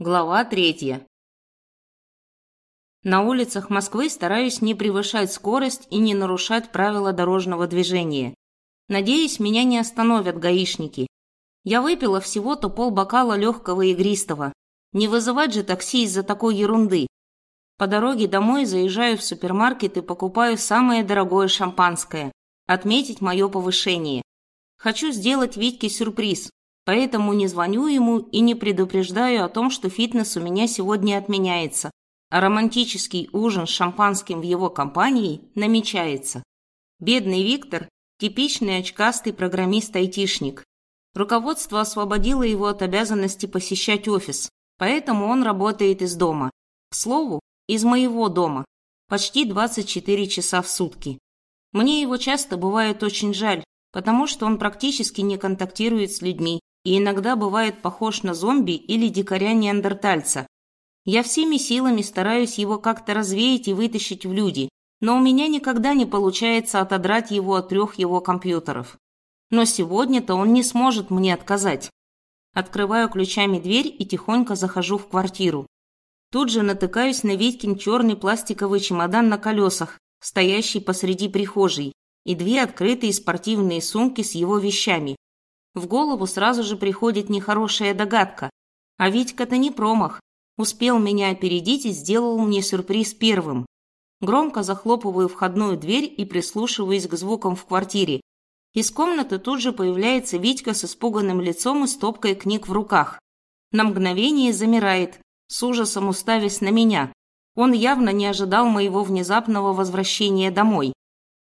Глава третья. На улицах Москвы стараюсь не превышать скорость и не нарушать правила дорожного движения. Надеюсь, меня не остановят гаишники. Я выпила всего-то полбокала легкого игристого. Не вызывать же такси из-за такой ерунды. По дороге домой заезжаю в супермаркет и покупаю самое дорогое шампанское. Отметить мое повышение. Хочу сделать Витьке сюрприз, Поэтому не звоню ему и не предупреждаю о том, что фитнес у меня сегодня отменяется, а романтический ужин с шампанским в его компании намечается. Бедный Виктор – типичный очкастый программист-айтишник. Руководство освободило его от обязанности посещать офис, поэтому он работает из дома. К слову, из моего дома. Почти 24 часа в сутки. Мне его часто бывает очень жаль, потому что он практически не контактирует с людьми, и иногда бывает похож на зомби или дикаря-неандертальца. Я всеми силами стараюсь его как-то развеять и вытащить в люди, но у меня никогда не получается отодрать его от трех его компьютеров. Но сегодня-то он не сможет мне отказать. Открываю ключами дверь и тихонько захожу в квартиру. Тут же натыкаюсь на Витькин черный пластиковый чемодан на колесах, стоящий посреди прихожей, и две открытые спортивные сумки с его вещами, в голову сразу же приходит нехорошая догадка. А Витька-то не промах. Успел меня опередить и сделал мне сюрприз первым. Громко захлопываю входную дверь и прислушиваюсь к звукам в квартире. Из комнаты тут же появляется Витька с испуганным лицом и стопкой книг в руках. На мгновение замирает, с ужасом уставясь на меня. Он явно не ожидал моего внезапного возвращения домой.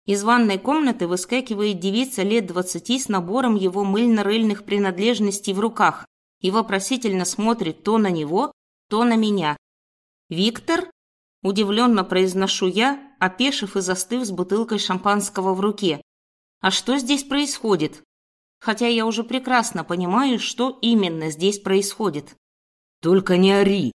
Из ванной комнаты выскакивает девица лет двадцати с набором его мыльно-рыльных принадлежностей в руках и вопросительно смотрит то на него, то на меня. «Виктор?» – удивленно произношу я, опешив и застыв с бутылкой шампанского в руке. «А что здесь происходит?» Хотя я уже прекрасно понимаю, что именно здесь происходит. «Только не ори!»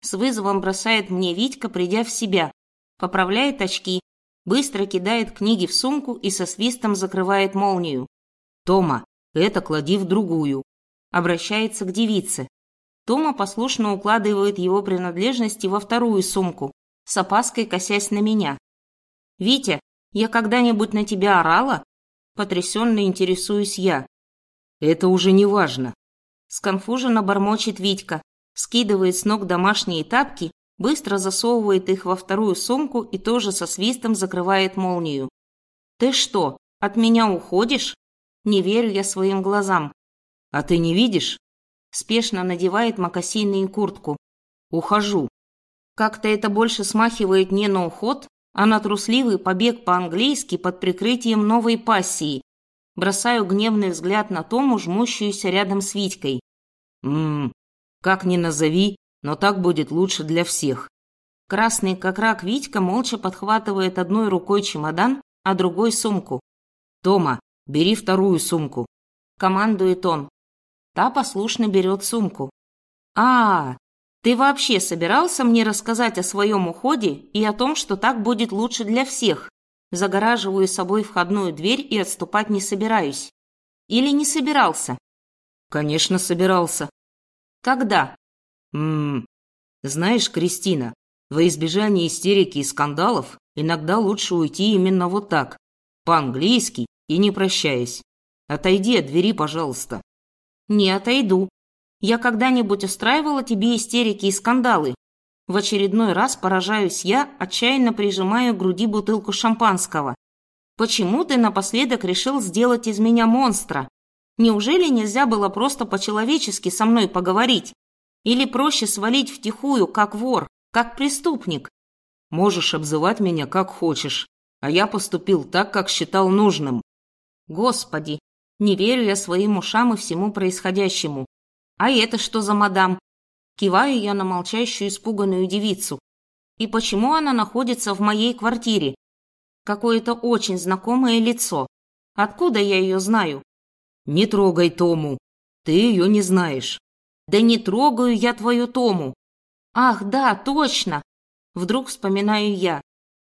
С вызовом бросает мне Витька, придя в себя. Поправляет очки, быстро кидает книги в сумку и со свистом закрывает молнию. «Тома, это клади в другую», обращается к девице. Тома послушно укладывает его принадлежности во вторую сумку, с опаской косясь на меня. «Витя, я когда-нибудь на тебя орала?» Потрясенно интересуюсь я. «Это уже не важно», сконфуженно бормочет Витька, скидывает с ног домашние тапки быстро засовывает их во вторую сумку и тоже со свистом закрывает молнию. «Ты что, от меня уходишь?» Не верю я своим глазам. «А ты не видишь?» Спешно надевает мокасины и куртку. «Ухожу». Как-то это больше смахивает не на уход, а на трусливый побег по-английски под прикрытием новой пассии. Бросаю гневный взгляд на Тому, жмущуюся рядом с Витькой. «Ммм, как ни назови, но так будет лучше для всех. Красный как рак Витька молча подхватывает одной рукой чемодан, а другой сумку. «Тома, бери вторую сумку», – командует он. Та послушно берет сумку. «А, ты вообще собирался мне рассказать о своем уходе и о том, что так будет лучше для всех?» Загораживаю собой входную дверь и отступать не собираюсь. Или не собирался? Конечно, собирался. Когда? Ммм, знаешь, Кристина, во избежание истерики и скандалов иногда лучше уйти именно вот так, по-английски и не прощаясь. Отойди от двери, пожалуйста. Не отойду. Я когда-нибудь устраивала тебе истерики и скандалы? В очередной раз поражаюсь я, отчаянно прижимая к груди бутылку шампанского. Почему ты напоследок решил сделать из меня монстра? Неужели нельзя было просто по-человечески со мной поговорить? Или проще свалить втихую, как вор, как преступник? Можешь обзывать меня как хочешь, а я поступил так, как считал нужным. Господи, не верю я своим ушам и всему происходящему. А это что за мадам? Киваю я на молчащую испуганную девицу. И почему она находится в моей квартире? Какое-то очень знакомое лицо. Откуда я ее знаю? Не трогай Тому. Ты ее не знаешь. Да не трогаю я твою Тому. Ах, да, точно. Вдруг вспоминаю я.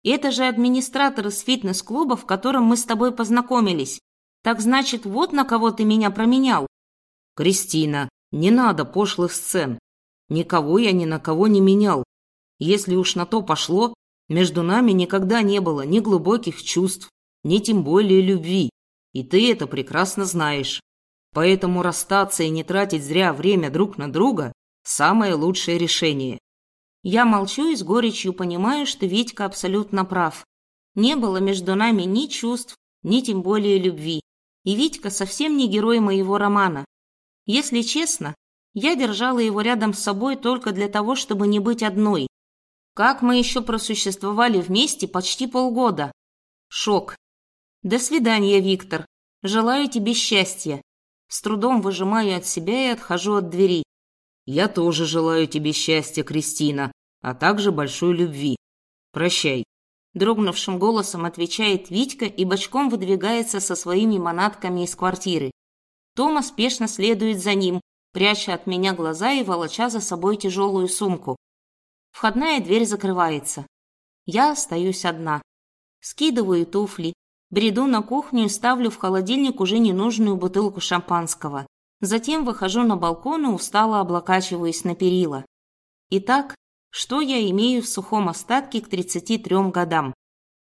Это же администратор из фитнес-клуба, в котором мы с тобой познакомились. Так значит, вот на кого ты меня променял. Кристина, не надо пошлых сцен. Никого я ни на кого не менял. Если уж на то пошло, между нами никогда не было ни глубоких чувств, ни тем более любви. И ты это прекрасно знаешь. Поэтому расстаться и не тратить зря время друг на друга – самое лучшее решение. Я молчу и с горечью понимаю, что Витька абсолютно прав. Не было между нами ни чувств, ни тем более любви. И Витька совсем не герой моего романа. Если честно, я держала его рядом с собой только для того, чтобы не быть одной. Как мы еще просуществовали вместе почти полгода? Шок. До свидания, Виктор. Желаю тебе счастья. С трудом выжимаю от себя и отхожу от двери. Я тоже желаю тебе счастья, Кристина, а также большой любви. Прощай. Дрогнувшим голосом отвечает Витька и бочком выдвигается со своими манатками из квартиры. Тома спешно следует за ним, пряча от меня глаза и волоча за собой тяжелую сумку. Входная дверь закрывается. Я остаюсь одна. Скидываю туфли, бреду на кухню и ставлю в холодильник уже ненужную бутылку шампанского. Затем выхожу на балкон и устало облокачиваюсь на перила. Итак, что я имею в сухом остатке к 33 годам?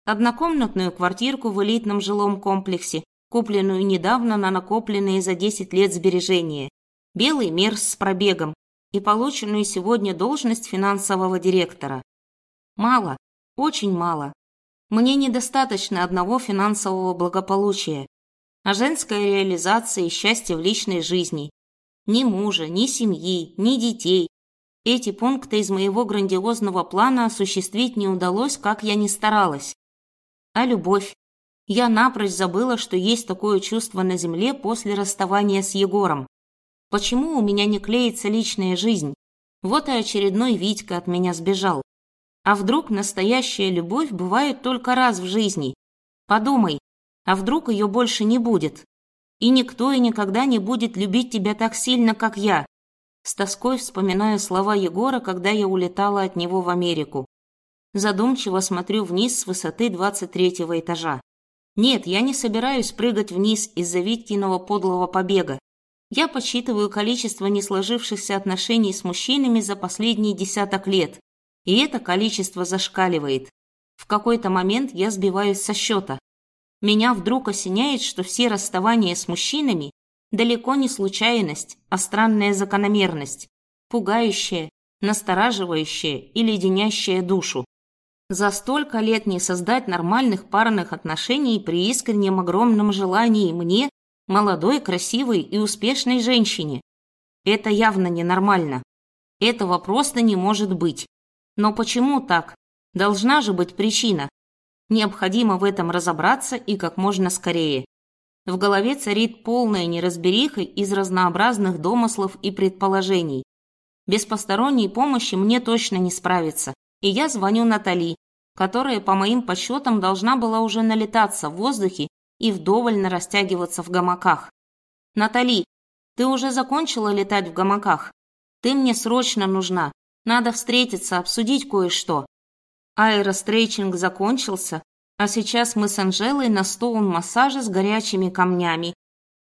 Однокомнатную квартирку в элитном жилом комплексе, купленную недавно на накопленные за 10 лет сбережения, белый мерс с пробегом и полученную сегодня должность финансового директора. Мало, очень мало. Мне недостаточно одного финансового благополучия, а женская реализация и счастье в личной жизни. Ни мужа, ни семьи, ни детей. Эти пункты из моего грандиозного плана осуществить не удалось, как я ни старалась. А любовь? Я напрочь забыла, что есть такое чувство на земле после расставания с Егором. Почему у меня не клеится личная жизнь? Вот и очередной Витька от меня сбежал. А вдруг настоящая любовь бывает только раз в жизни? Подумай, а вдруг ее больше не будет? И никто и никогда не будет любить тебя так сильно, как я. С тоской вспоминаю слова Егора, когда я улетала от него в Америку. Задумчиво смотрю вниз с высоты 23 этажа. Нет, я не собираюсь прыгать вниз из-за Виткиного подлого побега. Я подсчитываю количество несложившихся отношений с мужчинами за последние десяток лет, и это количество зашкаливает. В какой-то момент я сбиваюсь со счета. Меня вдруг осеняет, что все расставания с мужчинами далеко не случайность, а странная закономерность, пугающая, настораживающая и леденящая душу. За столько лет не создать нормальных парных отношений при искреннем огромном желании мне, молодой, красивой и успешной женщине. Это явно ненормально. Этого просто не может быть. Но почему так? Должна же быть причина. Необходимо в этом разобраться и как можно скорее. В голове царит полная неразбериха из разнообразных домыслов и предположений. Без посторонней помощи мне точно не справиться, и я звоню Натали, которая, по моим подсчетам, должна была уже налетаться в воздухе и вдоволь растягиваться в гамаках. «Натали, ты уже закончила летать в гамаках? Ты мне срочно нужна. Надо встретиться, обсудить кое-что». Аэрострейчинг закончился, а сейчас мы с Анжелой на стоун-массаже с горячими камнями.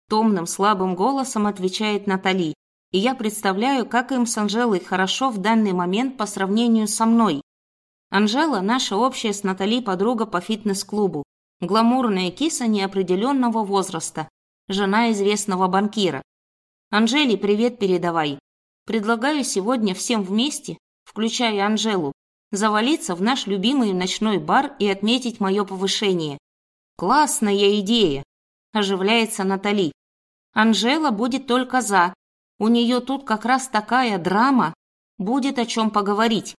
Томным слабым голосом отвечает Натали, и я представляю, как им с Анжелой хорошо в данный момент по сравнению со мной. Анжела – наша общая с Натали подруга по фитнес-клубу, гламурная киса неопределенного возраста, жена известного банкира. Анжеле привет передавай. Предлагаю сегодня всем вместе, включая Анжелу, завалиться в наш любимый ночной бар и отметить мое повышение. Классная идея, оживляется Натали. Анжела будет только за. У нее тут как раз такая драма, будет о чем поговорить.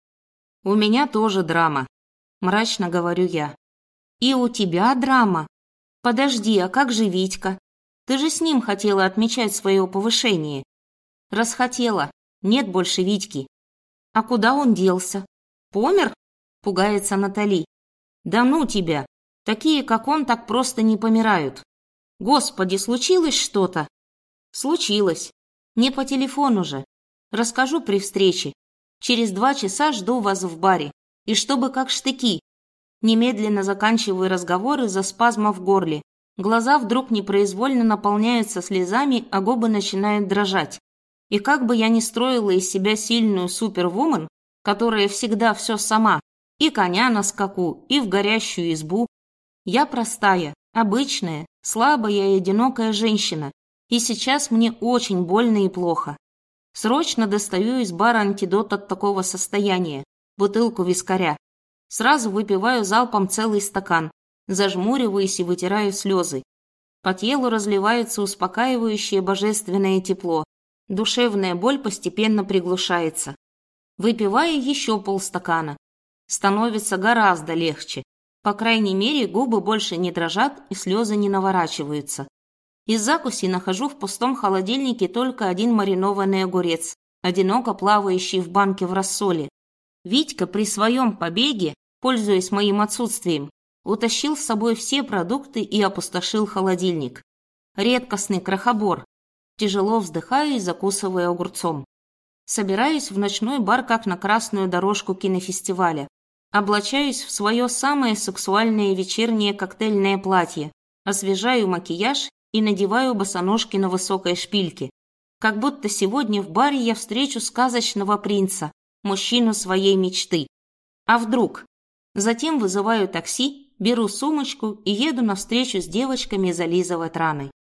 У меня тоже драма, мрачно говорю я. И у тебя драма? Подожди, а как же Витька? Ты же с ним хотела отмечать свое повышение. Расхотела. Нет больше Витьки. А куда он делся? Помер? Пугается Натали. Да ну тебя. Такие, как он, так просто не помирают. Господи, случилось что-то? Случилось. Не по телефону же. Расскажу при встрече. Через два часа жду вас в баре. И чтобы как штыки, Немедленно заканчиваю разговор из-за спазма в горле. Глаза вдруг непроизвольно наполняются слезами, а губы начинают дрожать. И как бы я ни строила из себя сильную супервумен, которая всегда все сама, и коня на скаку, и в горящую избу, я простая, обычная, слабая и одинокая женщина, и сейчас мне очень больно и плохо. Срочно достаю из бара антидот от такого состояния, бутылку вискаря. Сразу выпиваю залпом целый стакан, зажмуриваюсь и вытираю слезы. По телу разливается успокаивающее божественное тепло. Душевная боль постепенно приглушается. Выпиваю еще полстакана. Становится гораздо легче. По крайней мере, губы больше не дрожат и слезы не наворачиваются. Из закуси нахожу в пустом холодильнике только один маринованный огурец, одиноко плавающий в банке в рассоле. Витька при своем побеге, пользуясь моим отсутствием, утащил с собой все продукты и опустошил холодильник. Редкостный крохобор. Тяжело вздыхаю и закусываю огурцом. Собираюсь в ночной бар как на красную дорожку кинофестиваля. Облачаюсь в свое самое сексуальное вечернее коктейльное платье, освежаю макияж и надеваю босоножки на высокой шпильке. Как будто сегодня в баре я встречу сказочного принца, мужчину своей мечты. А вдруг? Затем вызываю такси, беру сумочку и еду на встречу с девочками зализывать раны.